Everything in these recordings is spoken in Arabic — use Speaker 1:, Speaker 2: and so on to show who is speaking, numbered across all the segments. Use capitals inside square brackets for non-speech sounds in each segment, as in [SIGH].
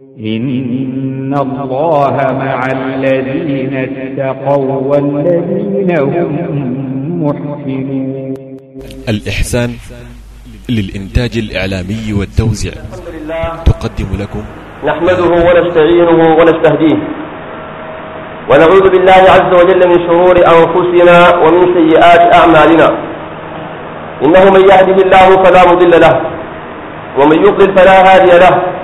Speaker 1: إن الله مع الذين اتقوا والذين هم محسنون الإحسان للإنتاج الإعلامي والتوزيع تقدم لكم نحمده ونستعينه ونستهديه ونعوذ بالله عز وجل من شرور أنفسنا ومن سيئات أعمالنا إنه من يهده الله فلا مضل له ومن يضلل فلا هادي له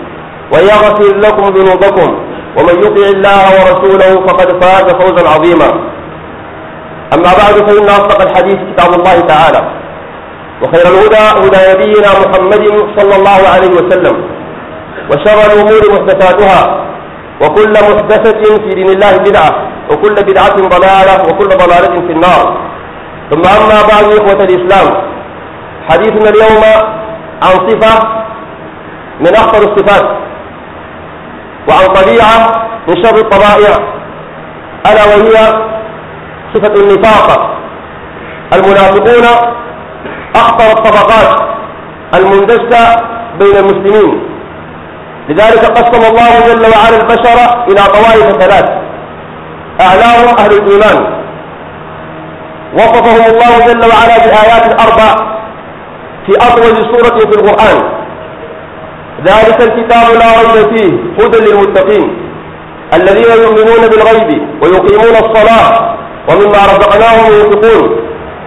Speaker 1: ويغفر لكم ذنوبكم ومن يطع الله ورسوله فقد فاز فوزا عظيما أما بعد فإن أصدق الحديث كتاب الله تعالى وخير الهدى هدى نبينا محمد صلى الله عليه وسلم وشر الأمور محدثاتها وكل محدثة في دين الله بدعة وكل بدعة ضلالة وكل ضلالة في النار ثم أما بعد إخوة الإسلام حديثنا اليوم عن صفة من أخطر الصفات وعن طبيعة من شر الطبائع ألا وهي صفة النفاق المنافقون أخطر الطبقات المندسة بين المسلمين لذلك قسم الله جل وعلا البشر إلى طوائف ثلاث أعلاهم أهل الإيمان وصفهم الله جل وعلا بالآيات الأربع في أطول سورة في القرآن ذلك الكتاب لا ريب فيه هدى للمتقين الذين يؤمنون بالغيب ويقيمون الصلاة ومما رزقناهم ينفقون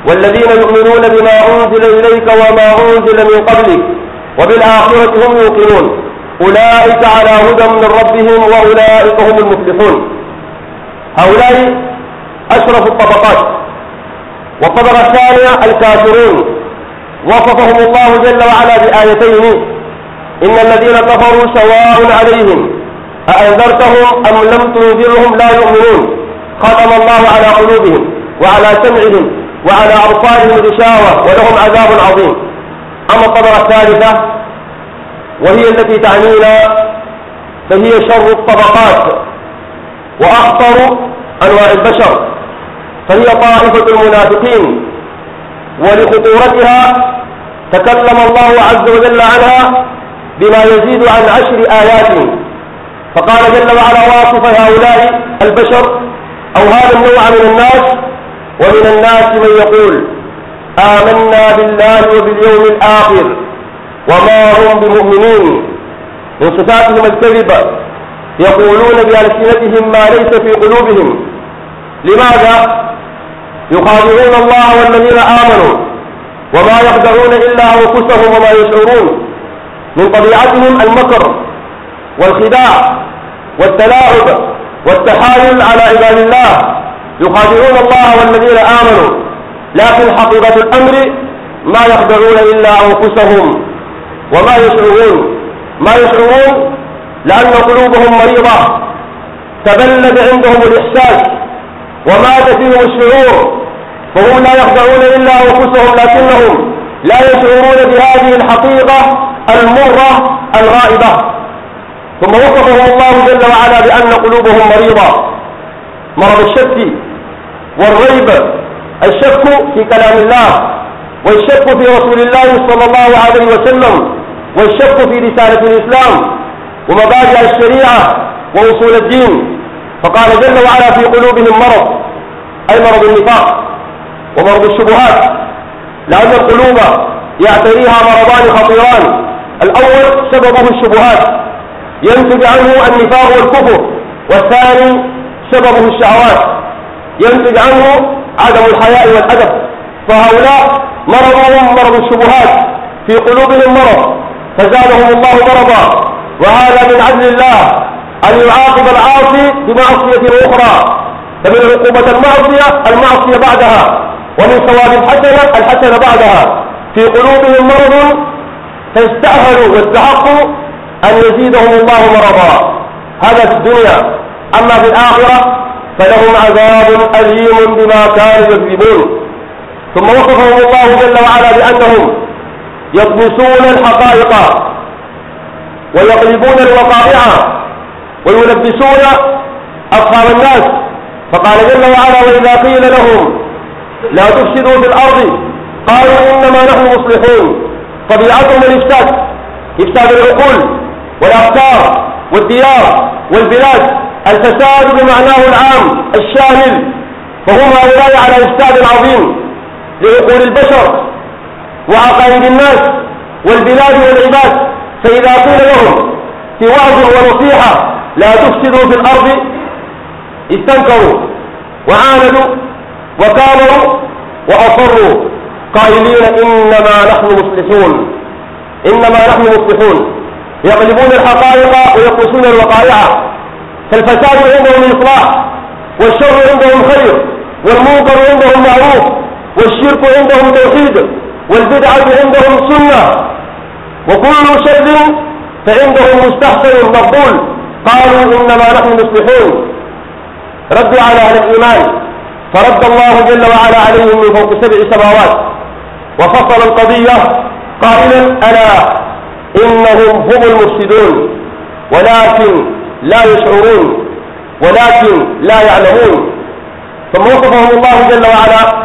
Speaker 1: والذين يؤمنون بما أنزل إليك وما أنزل من قبلك وبالآخرة هم يوقنون أولئك على هدى من ربهم وأولئك هم المفلحون هؤلاء أشرف الطبقات والطبقة الثانية الكافرون وصفهم الله جل وعلا بآيتين إن الذين كفروا سواء عليهم أأنذرتهم أم لم تنذرهم لا يؤمنون ختم الله على قلوبهم وعلى سمعهم وعلى أبصارهم غشاوة ولهم عذاب عظيم أما الطبقة الثالثة وهي التي تعنينا فهي شر الطبقات وأخطر أنواع البشر فهي طائفة المنافقين ولخطورتها تكلم الله عز وجل عنها بما يزيد عن عشر آيات فقال جل وعلا واصف هؤلاء البشر أو هذا النوع من الناس ومن الناس من يقول آمنا بالله وباليوم الآخر وما هم بمؤمنين من صفاتهم الكذبة يقولون بألسنتهم ما ليس في قلوبهم لماذا يخادعون الله والذين آمنوا وما يخدعون إلا أنفسهم وما يشعرون من طبيعتهم المكر والخداع والتلاعب والتحايل على عباد الله يخادعون الله والذين آمنوا لكن حقيقة الأمر ما يخدعون إلا أنفسهم وما يشعرون ما يشعرون لأن قلوبهم مريضة تبلد عندهم الإحساس ومات فيهم الشعور فهم لا يخدعون إلا أنفسهم لكنهم لا يشعرون بهذه الحقيقة المرة الغائبة ثم وصفه الله جل وعلا بأن قلوبهم مريضة مرض الشك والريب الشك في كلام الله والشك في رسول الله صلى الله عليه وسلم والشك في رسالة الإسلام ومبادئ الشريعة ووصول الدين فقال جل وعلا في قلوبهم مرض أي مرض النفاق ومرض الشبهات لأن القلوب يعتريها مرضان خطيران الأول سببه الشبهات ينتج عنه النفاق والكفر والثاني سببه الشهوات ينتج عنه عدم الحياء والأدب فهؤلاء مرضهم مرض الشبهات في قلوبهم مرض فزادهم الله مرضا وهذا من عدل الله أن يعاقب العاصي بمعصية أخرى فمن عقوبة المعصية المعصية بعدها ومن ثواب الحسنة الحسنة بعدها في قلوبهم مرض فاستأهلوا واستحقوا أن يزيدهم الله مرضا هذا في الدنيا أما في الآخرة فلهم عذاب أليم بما كانوا يكذبون ثم وصفهم الله جل وعلا بأنهم يطمسون الحقائق ويقلبون الوقائع ويلبسون أصحاب الناس فقال جل وعلا وإذا قيل لهم لا تفسدوا في الأرض قالوا إنما نحن مصلحون طبيعتهم الإفساد إفساد العقول والأفكار والديار والبلاد الفساد بمعناه العام الشامل فهم هؤلاء على إفساد عظيم لعقول البشر وعقائد الناس والبلاد والعباد فإذا قيل لهم في وعظ ونصيحة لا تفسدوا في الأرض استنكروا وعاندوا وكابروا وأصروا قائلين إنما نحن مصلحون إنما نحن مصلحون يقلبون الحقائق ويقصون الوقائع فالفساد عندهم إصلاح والشر عندهم خير والمنكر عندهم معروف والشرك عندهم توحيد والبدعة عندهم سنة وكل شر فعندهم مستحسن مقبول قالوا إنما نحن مصلحون ردوا على أهل الإيمان فرد الله جل وعلا عليهم من فوق سبع سماوات وفصل القضية قائلا ألا إنهم هم المفسدون ولكن لا يشعرون ولكن لا يعلمون ثم وصفهم الله جل وعلا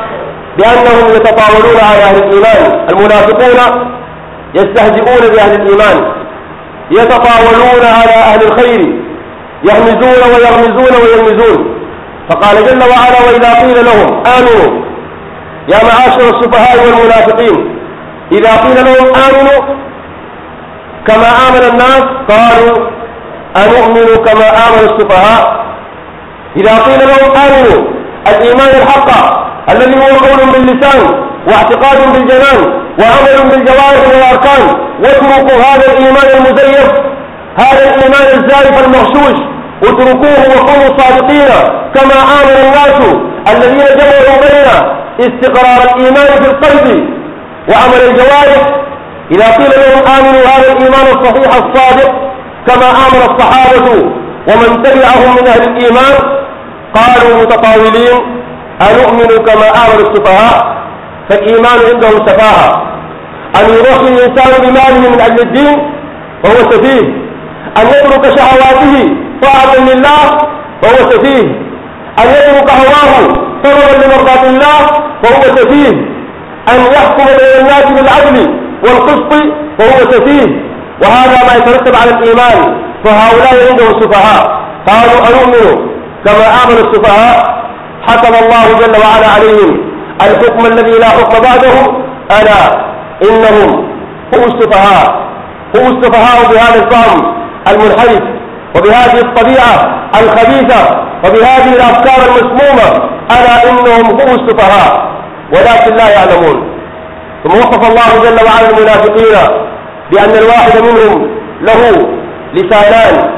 Speaker 1: بأنهم يتطاولون على أهل الإيمان المنافقون يستهزئون بأهل الإيمان يتطاولون على أهل الخير يهمزون ويغمزون ويلمزون فقال جل وعلا وإذا قيل لهم آمنوا يا معاشر السفهاء والمنافقين إذا قيل لهم آمنوا كما آمن الناس قالوا أنؤمن كما آمن السفهاء إذا قيل لهم آمنوا الإيمان الحق الذي هو قول باللسان واعتقاد بالجنان وعمل بالجوارح والأركان واتركوا هذا الإيمان المزيف هذا الإيمان الزائف المغشوش اتركوه وكونوا صادقين كما آمن الناس الذين جمعوا بيننا استقرار الإيمان في القلب وعمل الجوارح إذا قيل لهم آمنوا هذا الإيمان الصحيح الصادق كما آمن الصحابة ومن تبعهم من أهل الإيمان قالوا متطاولين أنؤمن كما آمن السفهاء فالإيمان عندهم سفاهة أن يضحي الإنسان بماله من أجل الدين فهو سفيه أن يترك شهواته طاعة لله فهو سفيه أن يترك هواه طلبا لمرضاة الله فهو سفيه أن يحكم بين الناس بالعدل والقسط فهو سفيه وهذا ما يترتب على الإيمان فهؤلاء عندهم سفهاء قالوا أنؤمن كما آمن السفهاء حكم الله جل وعلا عليهم الحكم الذي لا حكم بعده ألا إنهم هم السفهاء هم السفهاء بهذا الفهم المنحرف وبهذه الطبيعة الخبيثة وبهذه الأفكار المسمومة ألا إنهم هم السفهاء ولكن لا يعلمون ثم وصف الله جل وعلا المنافقين بأن الواحد منهم له لسانان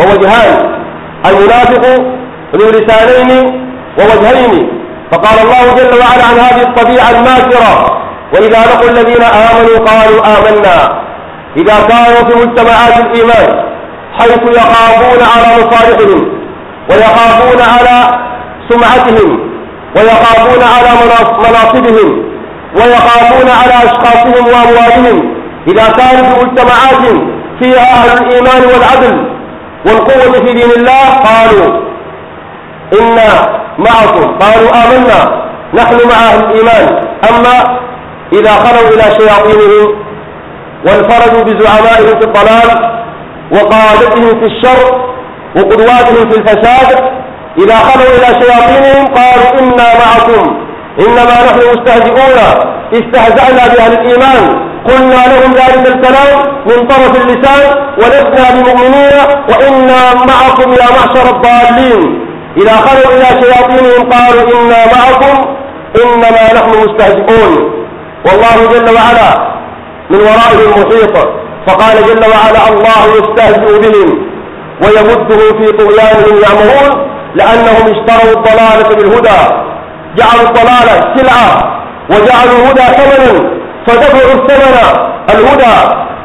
Speaker 1: ووجهان المنافق ذو لسانين ووجهين فقال الله جل وعلا عن هذه الطبيعة الماكرة وإذا لقوا الذين آمنوا قالوا آمنا إذا كانوا في مجتمعات الإيمان حيث يخافون على مصالحهم ويخافون على سمعتهم ويخافون على مناصبهم ويخافون على أشخاصهم وأموالهم إذا كانوا في مجتمعات فيها أهل الإيمان والعدل والقوة في دين الله قالوا إنا معكم قالوا آمنا نحن مع أهل الإيمان أما إذا خلوا إلى شياطينهم وانفردوا بزعمائهم في الضلال وقادتهم في الشر وقدواتهم في الفساد إذا خلوا إلى شياطينهم قالوا إنا معكم إنما نحن مستهزئون استهزأنا بأهل الإيمان قلنا لهم ذلك الكلام من طرف اللسان ولسنا بمؤمنين وإنا معكم يا معشر الضالين إذا خلوا إلى شياطينهم قالوا إنا معكم إنما نحن مستهزئون والله جل وعلا من ورائه المحيط فقال جل وعلا الله يستهزئ بهم ويمدهم في طغيانهم يعمرون لأنهم اشتروا الضلالة بالهدى جعلوا الضلالة سلعة وجعلوا الهدى ثمنا فدفعوا الثمن الهدى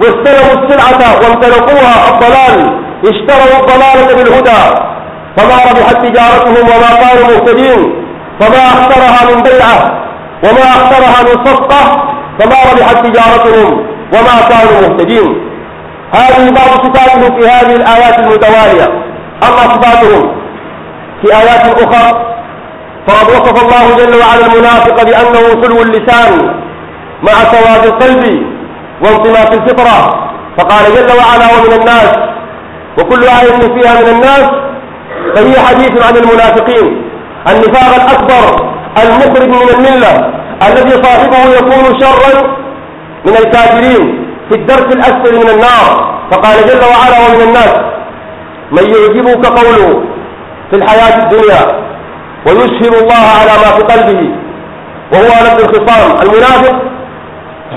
Speaker 1: واستلموا السلعة وامتلكوها الضلال اشتروا الضلالة بالهدى فما ربحت تجارتهم وما كانوا مهتدين فما أخسرها من بيعة وما أخسرها من صفقة فما ربحت تجارتهم وما كانوا مهتدين هذه بعض صفاتهم في هذه الآيات المتوالية أما صفاتهم في آيات أخرى فقد وصف الله جل وعلا المنافق بأنه سلو اللسان مع سواد القلب وانطلاق الفطرة فقال جل وعلا ومن الناس وكل آية فيها من الناس فهي حديث عن المنافقين النفاق الأكبر المخرج من الملة الذي صاحبه يكون شرا من الكافرين في الدرس الأسفل من النار فقال جل وعلا ومن الناس من يعجبك قوله في الحياة الدنيا ويشهر الله على ما في قلبه وهو لب الخصام المنافق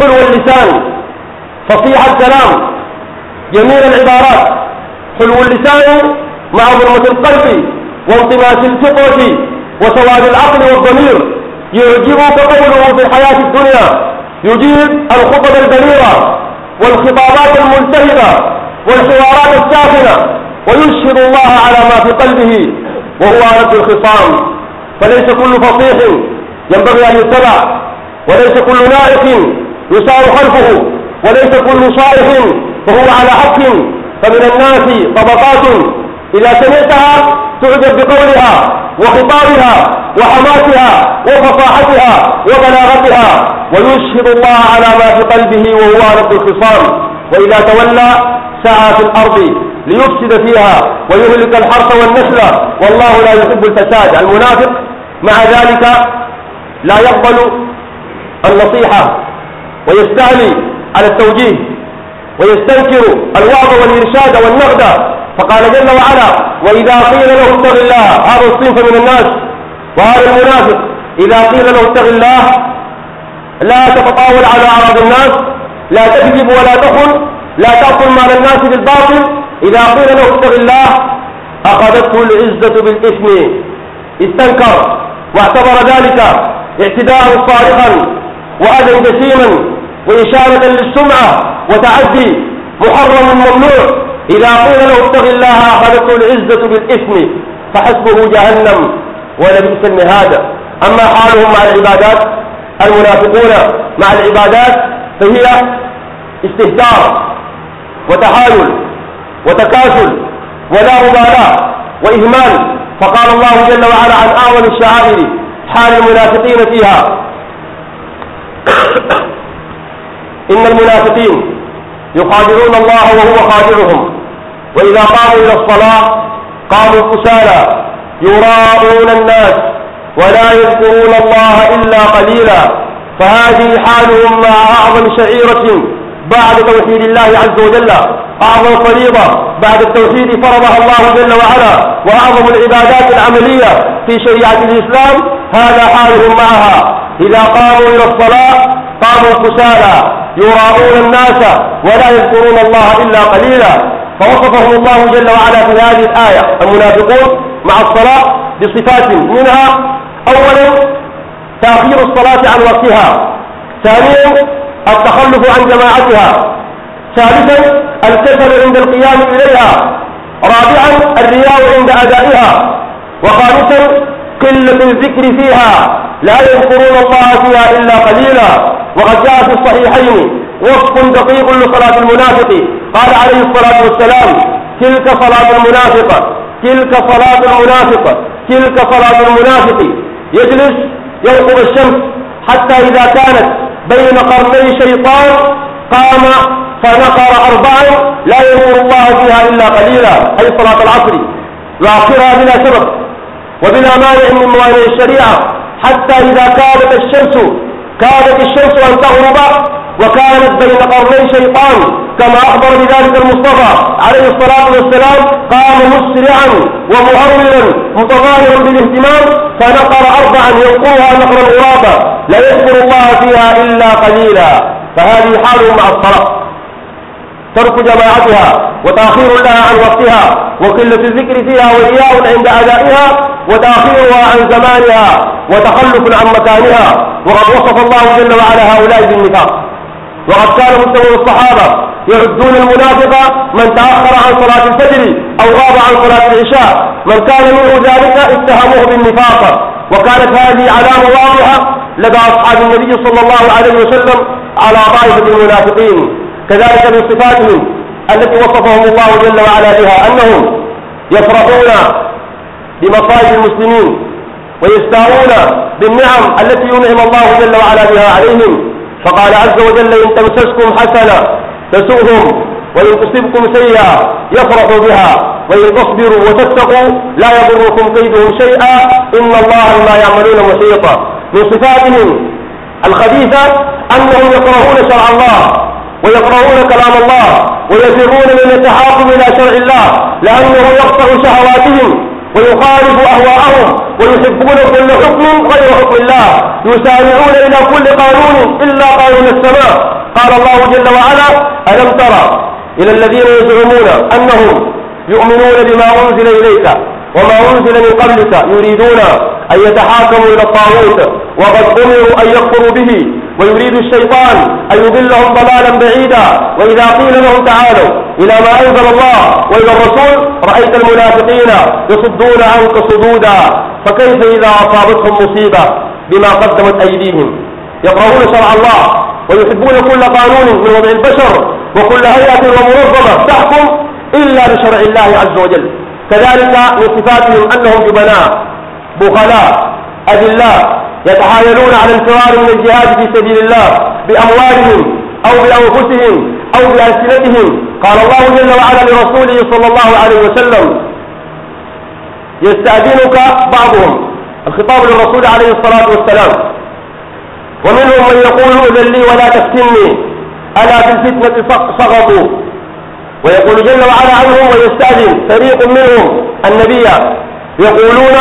Speaker 1: حلو اللسان فصيح الكلام جميل العبارات حلو اللسان مع ظلمة القلب وانطماس الفطرة وسواد العقل والضمير يعجبك قوله في الحياة الدنيا يجيب الخطب البليغة والخطابات الملتهبة والحوارات الساخنة ويشهد الله على ما في قلبه وهو رد الخصام فليس كل فصيح ينبغي أن يتبع وليس كل نائق يسار خلفه وليس كل صائح فهو على حق فمن الناس طبقات إذا سمعتها تعجب بقولها وخطابها وحماسها وفصاحتها وبلاغتها ويشهد الله على ما في قلبه وهو رد الخصام وإذا تولى سعى في الأرض ليفسد فيها ويهلك الحرث والنسل والله لا يحب الفساد المنافق مع ذلك لا يقبل النصيحة ويستعلي على التوجيه ويستنكر الوعظ والإرشاد والنقد فقال جل وعلا وإذا قيل له اتق الله هذا الصنف من الناس وهذا المنافق إذا قيل له اتق الله لا تتطاول على أعراض الناس لا تكذب ولا تخن لا تأكل مال الناس بالباطل إذا قيل له اتق الله أخذته العزة بالإثم استنكر واعتبر ذلك اعتداء صارخا وأذى جسيما وإشارة للسمعة وتعدي محرم ممنوع إذا قيل له اتق الله أخذته العزة بالإثم فحسبه جهنم ولبئس المهاد أما حالهم مع العبادات المنافقون مع العبادات فهي استهتار وتحايل وتكاسل ولا مبالاة وإهمال فقال الله جل وعلا عن أعظم الشعائر حال المنافقين فيها [COUGHS] إن المنافقين يخادعون الله وهو خادعهم وإذا قاموا إلى الصلاة قاموا كسالى يراءون الناس ولا يذكرون الله إلا قليلا فهذه حالهم مع أعظم شعيرة بعد توحيد الله عز وجل أعظم فريضة بعد التوحيد فرضها الله جل وعلا وأعظم العبادات العملية في شريعة الإسلام هذا حالهم معها إذا قاموا إلى الصلاة قاموا كسالى يراؤون الناس ولا يذكرون الله إلا قليلا فوصفهم الله جل وعلا في هذه الآية المنافقون مع الصلاة بصفات منها أولا تأخير الصلاة عن وقتها ثانيا التخلف عن جماعتها ثالثا الكسل عند القيام إليها رابعا الرياء عند أدائها وخامسا قلة الذكر فيها لا يذكرون الله فيها إلا قليلا وقد جاء في الصحيحين وصف دقيق لصلاة المنافق قال عليه الصلاة والسلام تلك صلاة المنافق تلك صلاة المنافق تلك صلاة المنافق يجلس يرقب الشمس حتى إذا كانت بين قرني شيطان قام فنقر أربعا لا يذكر الله فيها إلا قليلا أي صلاة العصر يعصرها بلا سبب وبلا مانع من موانع الشريعة حتى إذا كادت الشمس كادت الشمس أن تغرب وكانت بين قرني شيطان كما أخبر بذلك المصطفى عليه الصلاة والسلام قام مسرعا ومؤولا متظاهرا بالاهتمام فنقر أربعا ينقرها نقر الغرابة لا يذكر الله فيها إلا قليلا فهذه حاله مع الصلاة ترك جماعتها وتأخير لها عن وقتها وقلة الذكر فيها وإياء عند أدائها وتأخيرها عن زمانها وتخلف عن مكانها وقد وصف الله جل وعلا هؤلاء بالنفاق وقد كان مسلم الصحابة يعدون المنافق من تأخر عن صلاة الفجر أو غاب عن صلاة العشاء من كان منه ذلك اتهموه بالنفاق وكانت هذه علامة واضحة لدى أصحاب النبي صلى الله عليه وسلم على طائفة المنافقين كذلك من صفاتهم التي وصفهم الله جل وعلا بها أنهم يفرحون بمصائب المسلمين ويستاءون بالنعم التي ينعم الله جل وعلا بها عليهم فقال عز وجل إن تمسسكم حسنة تسؤهم وإن تصبكم سيئة يفرحوا بها وإن تصبروا وتتقوا لا يضركم كيدهم شيئا إن الله بما يعملون محيطا من صفاتهم الخبيثة أنهم يكرهون شرع الله ويقرؤون كلام الله ويفرون من التحاكم إلى شرع الله لأنه يقطع شهواتهم ويخالف أهواءهم ويحبون كل حكم غير حكم الله يسارعون إلى كل قانون إلا قانون السماء قال الله جل وعلا ألم ترى إلى الذين يزعمون أنهم يؤمنون بما أنزل إليك وما أنزل من قبلك يريدون أن يتحاكموا إلى الطاغوت وقد أمروا أن يكفروا به ويريد الشيطان أن يضلهم ضلالا بعيدا وإذا قيل لهم تعالوا إلى ما أنزل الله وإلى الرسول رأيت المنافقين يصدون عنك صدودا فكيف إذا أصابتهم مصيبة بما قدمت أيديهم يقرؤون شرع الله ويحبون كل قانون من وضع البشر وكل هيئة ومنظمة تحكم إلا بشرع الله عز وجل كذلك من صفاتهم أنهم جبناء بخلاء أذلاء يتحايلون على الفرار من الجهاد في سبيل الله بأموالهم أو بأنفسهم أو بألسنتهم قال الله جل وعلا لرسوله صلى الله عليه وسلم يستأذنك بعضهم الخطاب للرسول عليه الصلاة والسلام ومنهم من يقول اذن لي ولا تفتني ألا في الفتنة سقطوا ويقول جل وعلا عنهم ويستأذن فريق منهم النبي يقولون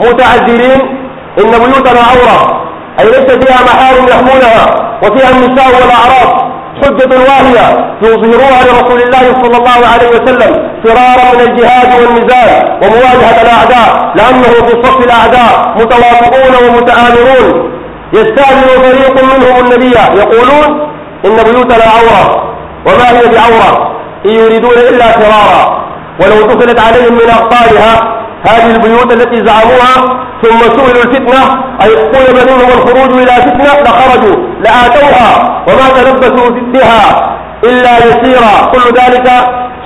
Speaker 1: متعذرين إن بيوتنا عورة أي ليس فيها محارم يحمونها وفيها النساء والأعراض حجة واهية يظهروها لرسول الله صلى الله عليه وسلم فرارا من الجهاد والنزال ومواجهة الأعداء لأنه في صف الأعداء متوافقون ومتآمرون يستاذن فريق منهم النبي يقولون إن بيوتنا عورة وما هي بعورة إن يريدون إلا فرارا ولو دخلت عليهم من أقطارها هذه البيوت التي زعموها ثم سئلوا الفتنة أي قلب منهم الخروج إلى فتنة لخرجوا لآتوها وما تلبسوا بها إلا يسيرا كل ذلك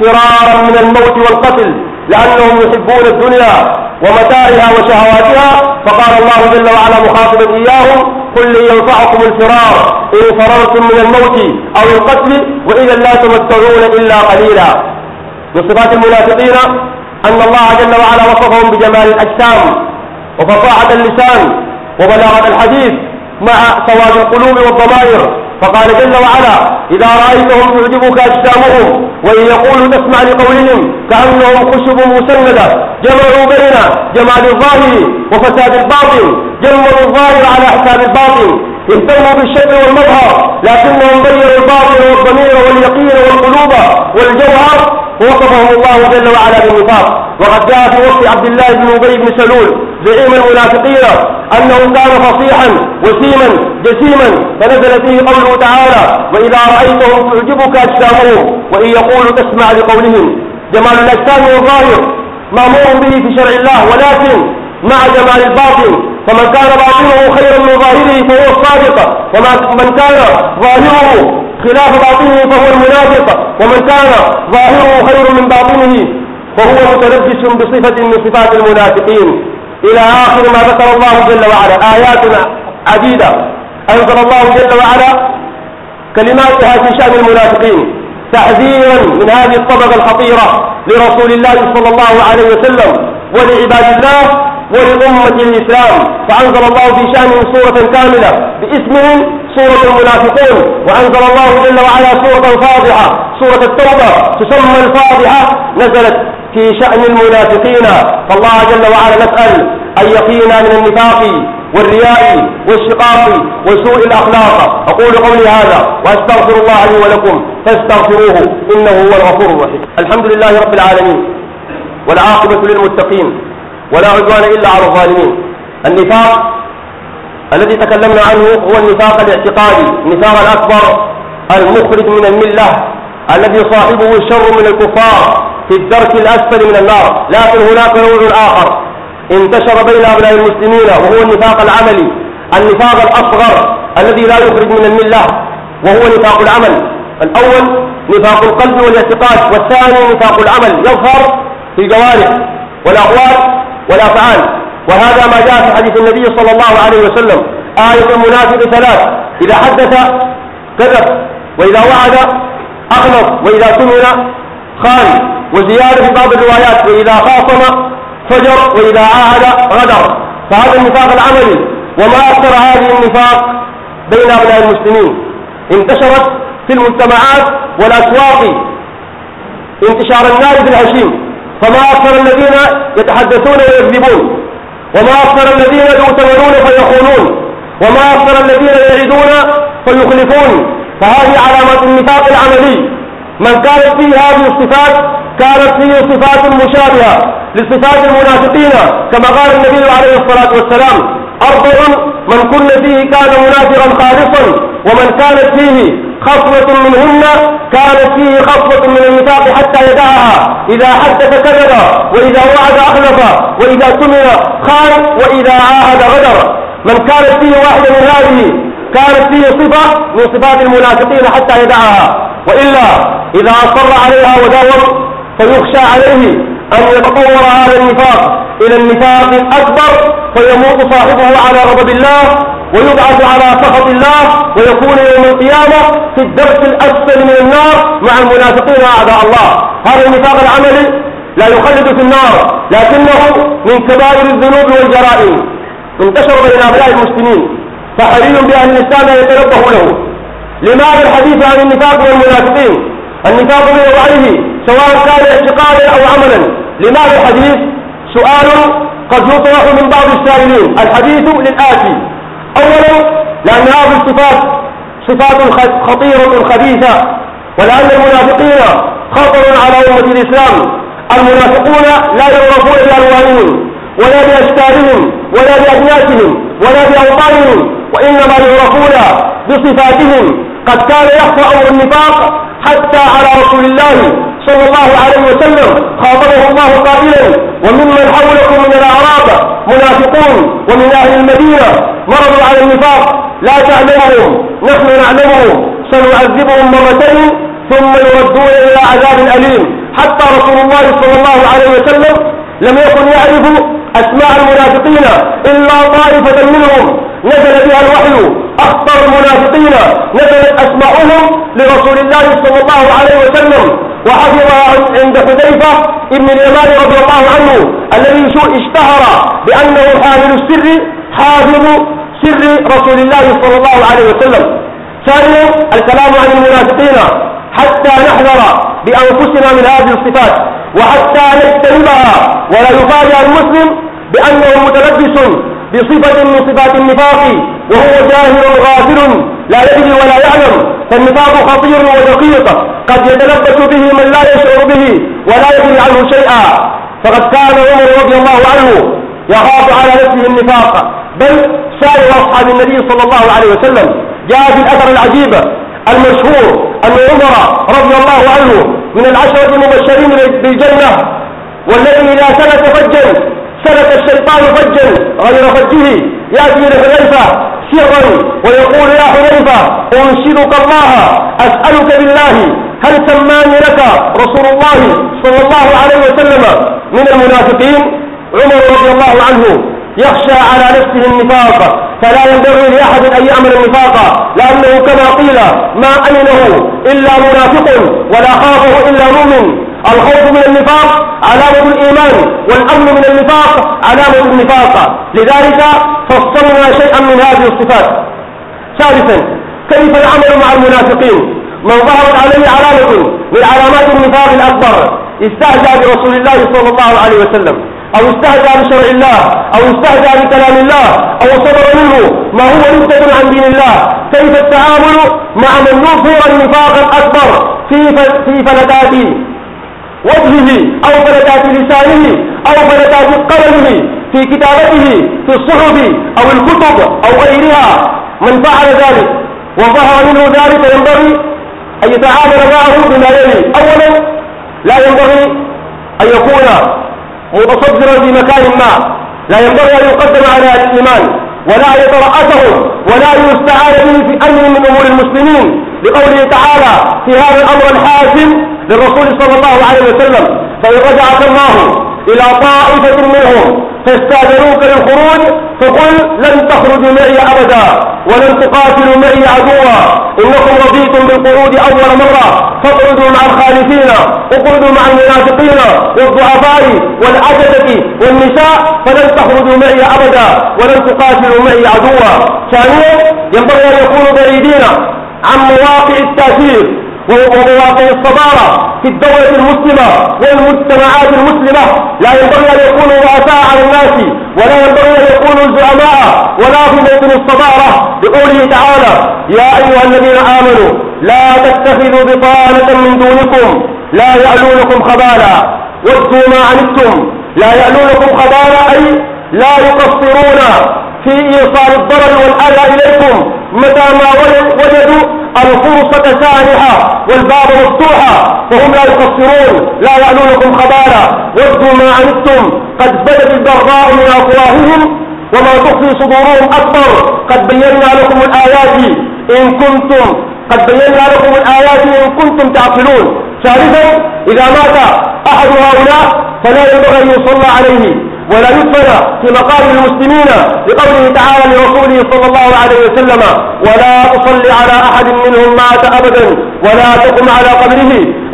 Speaker 1: فرارا من الموت والقتل لأنهم يحبون الدنيا ومتاعها وشهواتها فقال الله جل وعلا مخاطبا إياهم قل لي ينفعكم الفرار إن فررتم من الموت أو القتل وإذا لا تمتعون إلا قليلا من صفات المنافقين أن الله جل وعلا وصفهم بجمال الأجسام وفصاحة اللسان وبلاغة الحديث مع سواد القلوب والضمائر فقال جل وعلا إذا رأيتهم يعجبك أجسامهم وإن يقولوا تسمع لقولهم كأنهم خشب مسندة جمعوا بين جمال الظاهر وفساد الباطن جمعوا الظاهر على حساب الباطن اهتموا بالشكل والمظهر لكنهم بينوا الباطن والضمير واليقين والقلوب والجوهر ووصفهم الله جل وعلا بالنفاق وقد جاء في وصف عبد الله بن ابي بن سلول زعيم المنافقين أنه كان فصيحا وسيما جسيما فنزل فيه قوله تعالى وإذا رأيتهم تعجبك أجسامهم وإن يقولوا تسمع لقولهم جمال الأجسام والظاهر مأمور به في شرع الله ولكن مع جمال الباطن فمن كان باطنه خيرا من ظاهره فهو الصادق ومن كان ظاهره خلاف باطنه فهو المنافق ومن كان ظاهره خير من باطنه فهو متلبس بصفة من صفات المنافقين إلى آخر ما ذكر الله جل وعلا آيات عديدة أنزل الله جل وعلا كلماتها في شأن المنافقين تحذيرا من هذه الطبقة الخطيرة لرسول الله صلى الله عليه وسلم ولعباد الله ولأمة الإسلام فأنزل الله في شأنهم سورة كاملة باسمهم سورة المنافقون وأنزل الله جل وعلا سورة فاضحة سورة التوبة تسمى الفاضحة نزلت في شأن المنافقين فالله جل وعلا نسأل أن يقينا من النفاق والرياء والشقاق وسوء الأخلاق أقول قولي هذا وأستغفر الله لي ولكم فاستغفروه إنه هو الغفور الرحيم الحمد لله رب العالمين والعاقبة للمتقين ولا عدوان إلا على الظالمين النفاق الذي تكلمنا عنه هو النفاق الاعتقادي النفاق الأكبر المخرج من الملة الذي صاحبه الشر من الكفار في الدرك الأسفل من النار لكن هناك نوع آخر انتشر بين أبناء المسلمين وهو النفاق العملي النفاق الأصغر الذي لا يخرج من الملة وهو نفاق العمل الأول نفاق القلب والاعتقاد والثاني نفاق العمل يظهر في الجوارح والأقوال والأفعال وهذا ما جاء في حديث النبي صلى الله عليه وسلم آية المنافق ثلاث إذا حدث كذب وإذا وعد أغلط وإذا سمن خان وزيادة في بعض الروايات وإذا خاصم فجر وإذا عاهد غدر فهذا النفاق العملي وما اثر هذه النفاق بين أبناء المسلمين انتشرت في المجتمعات والأسواق انتشار النار بالهشيم فما أكثر الذين يتحدثون ويكذبون وما أكثر الذين يؤتمنون فيخونون وما أكثر الذين يعدون فيخلفون فهذه علامات النفاق العملي من كانت فيه هذه الصفات كانت فيه صفات مشابهة لصفات المنافقين كما قال النبي عليه الصلاة والسلام أفضل من كل فيه كان منافقا خالصا ومن كانت فيه خصلة منهن كانت فيه خصلة من النفاق حتى يدعها إذا حدث كذب وإذا وعد أخلف وإذا سمن خان وإذا عاهد غدر من كانت فيه واحدة من هذه كانت فيه صفة من صفات المنافقين حتى يدعها وإلا إذا أصر عليها وداوم فيخشى عليه أن يتطور هذا النفاق إلى النفاق الأكبر فيموت صاحبه على غضب الله ويبعث على سخط الله ويكون يوم القيامة في الدرس الأسفل من النار مع المنافقين أعداء الله هذا النفاق العملي لا يخلد في النار لكنه من كبائر الذنوب والجرائم انتشر بين أبناء المسلمين فحري بأهل الإسلام أن يتنبهوا له لماذا الحديث عن النفاق والمنافقين النفاق من وعيه سواء كان اعتقادا أو عملا لماذا الحديث سؤال قد يطرح من بعض السائلين الحديث للآتي أولا لأن هذه الصفات صفات خطيرة خبيثة ولأن المنافقين خطر على أمة الإسلام المنافقون لا يعرفون بألوانهم ولا بأشكالهم ولا بأجناسهم ولا بأوطانهم وإنما يعرفون بصفاتهم قد كان يخفى أمر النفاق حتى على رسول الله صلى الله عليه وسلم خاطبه الله قائلا ومما منافقون ومن أهل المدينة مرضوا على النفاق لا تعلمهم نحن نعلمهم سنعذبهم مرتين ثم يردون إلى عذاب أليم حتى رسول الله صلى الله عليه وسلم لم يكن يعرف أسماء المنافقين إلا طائفة منهم نزل بها الوحي أخطر المنافقين نزلت أسماؤهم لرسول الله صلى الله عليه وسلم وحفظ عند حذيفة ابن اليمان رضي الله عنه الذي اشتهر بأنه حامل السر حافظ سر رسول الله صلى الله عليه وسلم ثانيا الكلام عن المنافقين حتى نحذر بأنفسنا من هذه الصفات وحتى نجتنبها ولا يفاجئ المسلم بأنه متلبس بصفة من صفات النفاق وهو جاهل غافل لا يدري ولا يعلم فالنفاق خطير ودقيق قد يتلبس به من لا يشعر به ولا يدري عنه شيئا فقد كان عمر رضي الله عنه يخاف على نفسه النفاق بل سائر اصحاب النبي صلى الله عليه وسلم جاء في الاثر العجيب المشهور ان عمر رضي الله عنه من العشره المبشرين بالجنه والذي اذا سلك فجا سلك الشيطان فجا غير فجه ياتي لحذيفه سرا ويقول يا حذيفة أنشدك الله أسألك بالله هل سماني لك رسول الله صلى الله عليه وسلم من المنافقين عمر رضي الله عنه يخشى على نفسه النفاق فلا ينبغي لأحد أن يعمل النفاق لأنه كما قيل ما أمنه إلا منافق ولا خافه إلا مؤمن الخوف من النفاق علامة الإيمان والأمن من النفاق علامة النفاق لذلك فصلنا شيئا من هذه الصفات ثالثا كيف العمل مع المنافقين من ظهرت عليه علامة من علامات النفاق الأكبر استهزأ برسول الله صلى الله عليه وسلم أو استهزأ بشرع الله أو استهزأ بكلام الله أو صدر منه ما هو مفتد عن دين الله كيف التعامل مع من يظهر النفاق الأكبر في في فلتات وجهه أو فلتات لسانه أو فلتات قلمه في كتابته في الصحف أو الكتب أو غيرها من فعل ذلك وظهر منه ذلك ينبغي أن يتعامل معه بما يلي أولا لا ينبغي أن يكون متصدرا في مكان ما لا ينبغي أن يقدم على الإيمان ولا يترأسه ولا يستعان به في أمر من أمور المسلمين لقوله تعالى في هذا الأمر الحاسم للرسول صلى الله عليه وسلم فإن رجعك الله إلى طائفة منهم فاستاذنوك للخروج فقل لن تخرجوا معي أبدا ولن تقاتلوا معي عدوا إنكم رضيتم بالقعود أول مرة فاقعدوا مع الخالفين اقعدوا مع المنافقين والضعفاء والعجزة والنساء فلن تخرجوا معي أبدا ولن تقاتلوا معي عدوا ثانيا ينبغي أن يكونوا بعيدين عن مواقع التأثير ومواطن الصدارة في الدولة المسلمة والمجتمعات المسلمة لا ينبغي أن يكونوا رؤساء على الناس ولا ينبغي أن يكونوا زعماء ولا في موطن الصدارة بقوله تعالى يا أيها الذين آمنوا لا تتخذوا بطانة من دونكم لا يألونكم خبالا وادوا ما عنتم لا يألونكم خبالا أي لا يقصرون في إيصال الضرر والأذى إليكم متى ما وجدوا الفرصة سانحة والباب مفتوحة فهم لا يقصرون لا يعلونكم خبالا ودوا ما عنتم قد بدت البغضاء من أفواههم وما تخفي صدورهم أكبر قد بينا لكم الآيات إن كنتم قد بينا لكم الآيات إن كنتم تعقلون ثالثا إذا مات أحد هؤلاء فلا ينبغي أن يصلى عليه ولا يدفن في مقام المسلمين لقوله تعالى لرسوله صلى الله عليه وسلم ولا أصلي على أحد منهم مات أبدا ولا تقم على قبره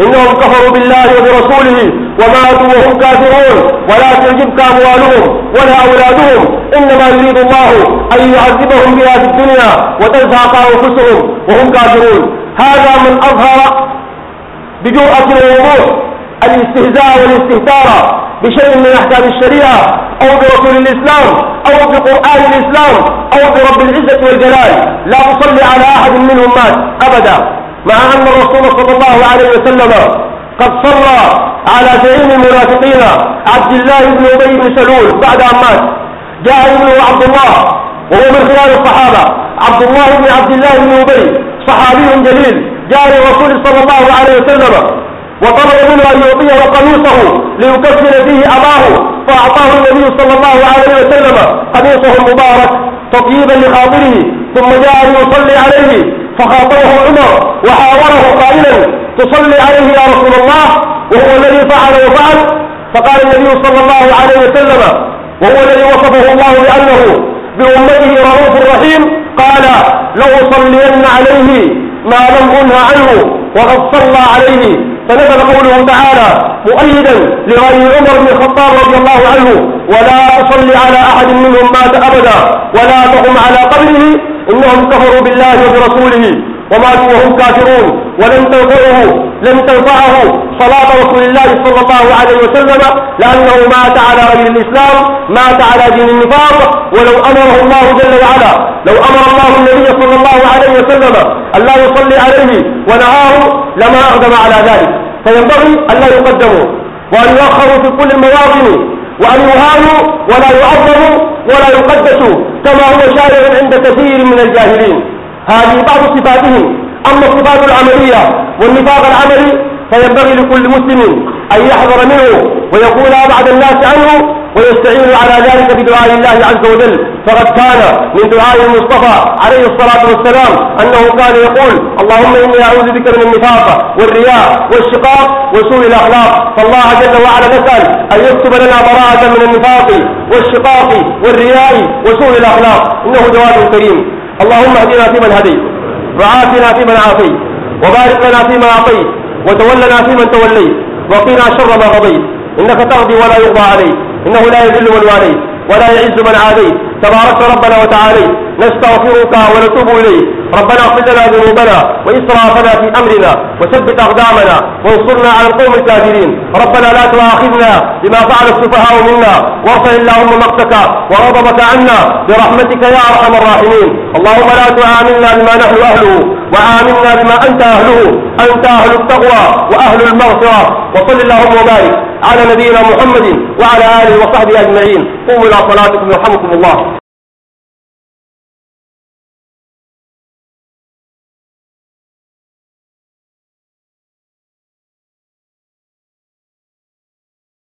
Speaker 1: إنهم كفروا بالله وبرسوله وماتوا وهم كافرون ولا تعجبك أموالهم ولا أولادهم إنما يريد الله أن يعذبهم بها في الدنيا وتزهق أنفسهم وهم كافرون هذا من أظهر بجرأة ووضوح الاستهزاء والاستهتار بشيء من أحكام الشريعة أو برسول الإسلام أو بقرآن الإسلام أو برب العزة والجلال لا تصلي على أحد منهم مات أبدا مع أن الرسول صلى الله عليه وسلم قد صلى على زعيم المنافقين عبد الله بن أبي بن سلول بعد أن مات جاء ابنه عبد الله وهو من خلال الصحابة عبد الله بن عبد الله بن أبي صحابي جليل جاء للرسول صلى الله عليه وسلم وطلب منه أن يعطيه قميصه ليكفن فيه أباه فأعطاه النبي صلى الله عليه وسلم قميصه المبارك تطييبا لخاطره ثم جاء ليصلي عليه فخاطبه عمر وحاوره قائلا تصلي عليه يا رسول الله وهو الذي فعل وفعل فقال النبي صلى الله عليه وسلم وهو الذي وصفه الله بأنه بأمته رؤوف رحيم قال لو صلين عليه ما لم أنه عنه وقد صلى عليه فنزل قوله تعالى مؤيدا لغير عمر بن الخطاب رضي الله عنه ولا تصل على أحد منهم مات أبدا ولا تقم على قبره إنهم كفروا بالله وبرسوله وماتوا وهم كافرون ولن تنفعه لن تنفعه صلاة رسول الله صلى الله عليه وسلم لأنه مات على غير الإسلام مات على دين النفاق ولو أمره الله جل وعلا لو أمر الله النبي صلى الله عليه وسلم أن لا يصلي عليه ونهاه لما أقدم على ذلك فينبغي أن لا يقدموا وأن يؤخروا في كل المواطن وأن يهانوا ولا يعظموا ولا يقدسوا كما هو شائع عند كثير من الجاهلين هذه بعض صفاتهم أما الصفات العملية والنفاق العملي فينبغي لكل مسلم أن يحذر منه ويقول أبعد الناس عنه ويستعين على ذلك بدعاء الله عز وجل فقد كان من دعاء المصطفى عليه الصلاة والسلام أنه كان يقول اللهم إني أعوذ بك من النفاق والرياء والشقاق وسوء الأخلاق فالله جل وعلا نسأل أن يكتب لنا براءة من النفاق والشقاق والرياء وسوء الأخلاق إنه جواب كريم اللهم اهدنا فيمن هديت وعافنا فيمن عافيت وبارك لنا فيما اعطيت وتولنا فيمن توليت وقنا شر ما قضيت انك تغضي ولا يقضى عليك انه لا يذل من واليت ولا يعز من عاديت تبارك ربنا وتعالى نستغفرك ونتوب إليك ربنا اغفر لنا ذنوبنا وإسرافنا في أمرنا وثبت أقدامنا وانصرنا على القوم الكافرين ربنا لا تؤاخذنا بما فعل السفهاء منا وارفع اللهم مقتك وغضبك عنا برحمتك يا أرحم الراحمين اللهم لا تعاملنا بما نحن أهله وعاملنا بما أنت أهله أنت أهل التقوى وأهل المغفرة وصل اللهم وبارك على نبينا محمد وعلى آله وصحبه أجمعين قوموا إلى صلاتكم يرحمكم الله